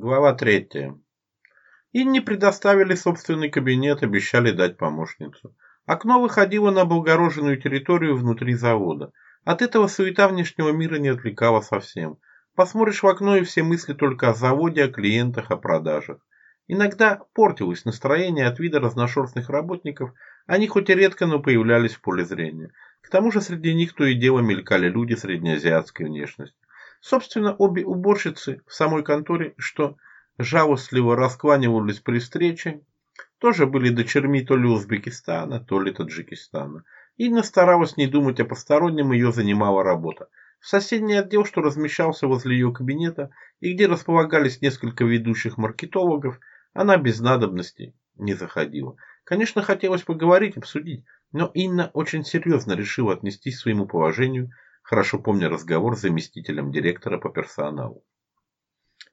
Глава 3. Инне предоставили собственный кабинет, обещали дать помощницу. Окно выходило на облагороженную территорию внутри завода. От этого суета внешнего мира не отвлекала совсем. Посмотришь в окно, и все мысли только о заводе, о клиентах, о продажах. Иногда портилось настроение от вида разношерстных работников, они хоть и редко, но появлялись в поле зрения. К тому же среди них то и дело мелькали люди среднеазиатской внешности. Собственно, обе уборщицы в самой конторе, что жалостливо раскланивались при встрече, тоже были дочерьми то ли Узбекистана, то ли Таджикистана. Инна старалась не думать о постороннем, ее занимала работа. В соседний отдел, что размещался возле ее кабинета и где располагались несколько ведущих маркетологов, она без надобности не заходила. Конечно, хотелось поговорить, обсудить, но Инна очень серьезно решила отнестись к своему положению – хорошо помня разговор с заместителем директора по персоналу.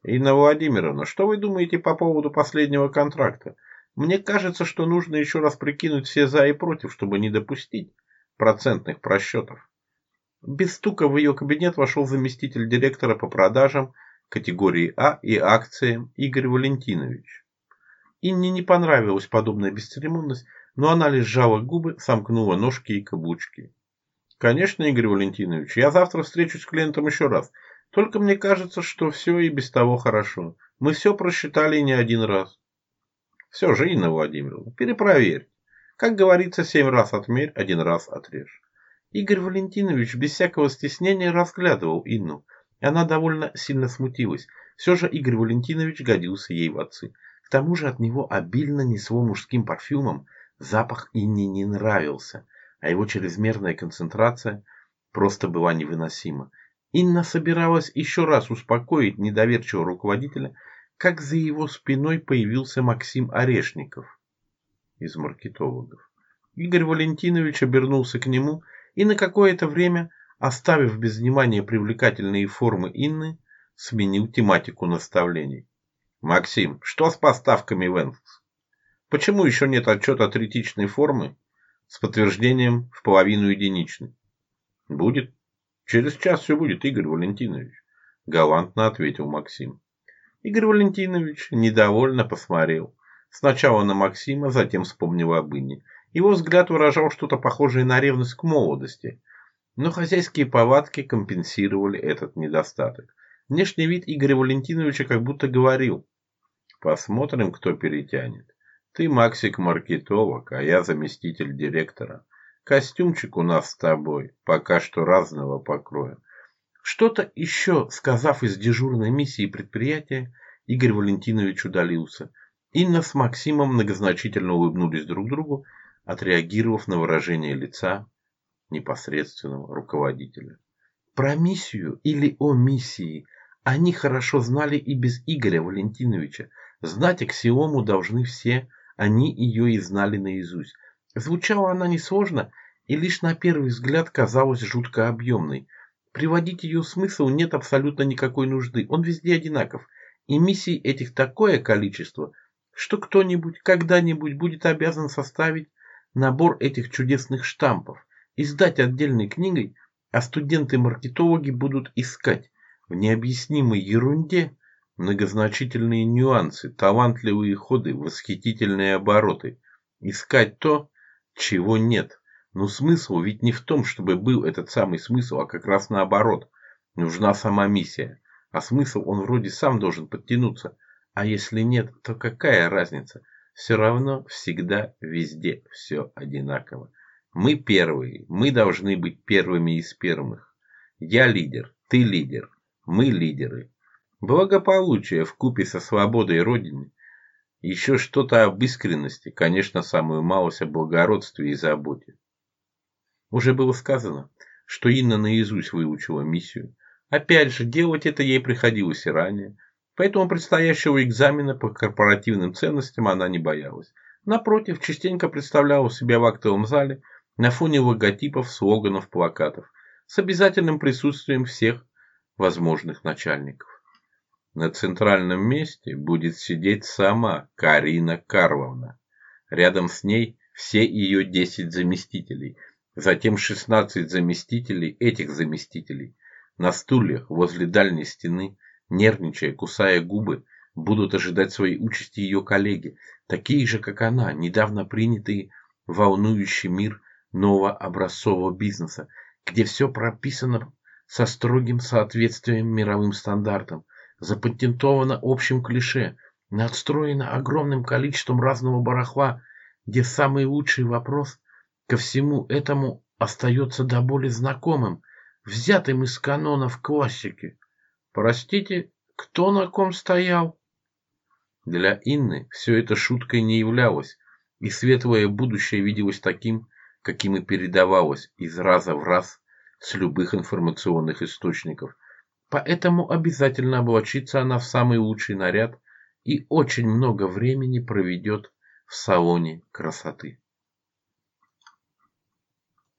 «Инна Владимировна, что вы думаете по поводу последнего контракта? Мне кажется, что нужно еще раз прикинуть все «за» и «против», чтобы не допустить процентных просчетов». Без стука в ее кабинет вошел заместитель директора по продажам категории А и акциям Игорь Валентинович. Инне не понравилась подобная бесцеремонность, но она лишь сжала губы, сомкнула ножки и каблучки. Конечно, Игорь Валентинович, я завтра встречусь с клиентом еще раз. Только мне кажется, что все и без того хорошо. Мы все просчитали не один раз. Все же, Инна Владимировна, перепроверь. Как говорится, семь раз отмерь, один раз отрежь. Игорь Валентинович без всякого стеснения разглядывал Инну. и Она довольно сильно смутилась. Все же Игорь Валентинович годился ей в отцы. К тому же от него обильно несло мужским парфюмом. Запах Инне не нравился а его чрезмерная концентрация просто была невыносима. Инна собиралась еще раз успокоить недоверчивого руководителя, как за его спиной появился Максим Орешников из маркетологов. Игорь Валентинович обернулся к нему и на какое-то время, оставив без внимания привлекательные формы Инны, сменил тематику наставлений. «Максим, что с поставками в Почему еще нет отчета третичной формы с подтверждением в половину единичной. Будет. Через час все будет, Игорь Валентинович. Галантно ответил Максим. Игорь Валентинович недовольно посмотрел. Сначала на Максима, затем вспомнил об Ине. Его взгляд выражал что-то похожее на ревность к молодости. Но хозяйские повадки компенсировали этот недостаток. Внешний вид Игоря Валентиновича как будто говорил. Посмотрим, кто перетянет. Ты Максик-маркетолог, а я заместитель директора. Костюмчик у нас с тобой пока что разного покроя. Что-то еще, сказав из дежурной миссии предприятия, Игорь Валентинович удалился. Инна с Максимом многозначительно улыбнулись друг другу, отреагировав на выражение лица непосредственного руководителя. Про миссию или о миссии они хорошо знали и без Игоря Валентиновича. Знать аксиому должны все – они ее и знали наизусть. Звучала она несложно и лишь на первый взгляд казалась жутко объемной. Приводить ее смысл нет абсолютно никакой нужды, он везде одинаков. И миссий этих такое количество, что кто-нибудь когда-нибудь будет обязан составить набор этих чудесных штампов, издать отдельной книгой, а студенты-маркетологи будут искать в необъяснимой ерунде многозначительные нюансы, талантливые ходы, восхитительные обороты. Искать то, чего нет. Но смысл ведь не в том, чтобы был этот самый смысл, а как раз наоборот. Нужна сама миссия. А смысл он вроде сам должен подтянуться. А если нет, то какая разница? Все равно всегда везде все одинаково. Мы первые, мы должны быть первыми из первых. Я лидер, ты лидер, мы лидеры, Благополучие в купе со свободой Родины, еще что-то об искренности, конечно, самую малость о благородстве и заботе. Уже было сказано, что Инна наизусть выучила миссию. Опять же, делать это ей приходилось и ранее, поэтому предстоящего экзамена по корпоративным ценностям она не боялась. Напротив, частенько представляла себя в актовом зале на фоне логотипов, слоганов, плакатов с обязательным присутствием всех возможных начальников. На центральном месте будет сидеть сама Карина Карловна. Рядом с ней все ее 10 заместителей, затем 16 заместителей этих заместителей. На стульях возле дальней стены, нервничая, кусая губы, будут ожидать своей участи ее коллеги, такие же, как она, недавно принятые, волнующий мир нового образцового бизнеса, где все прописано со строгим соответствием мировым стандартам – запатентована общим клише, надстроена огромным количеством разного барахла, где самый лучший вопрос ко всему этому остается до боли знакомым, взятым из канонов классики. Простите, кто на ком стоял? Для Инны все это шуткой не являлось, и светлое будущее виделось таким, каким и передавалось из раза в раз с любых информационных источников – Поэтому обязательно облачится она в самый лучший наряд и очень много времени проведет в салоне красоты.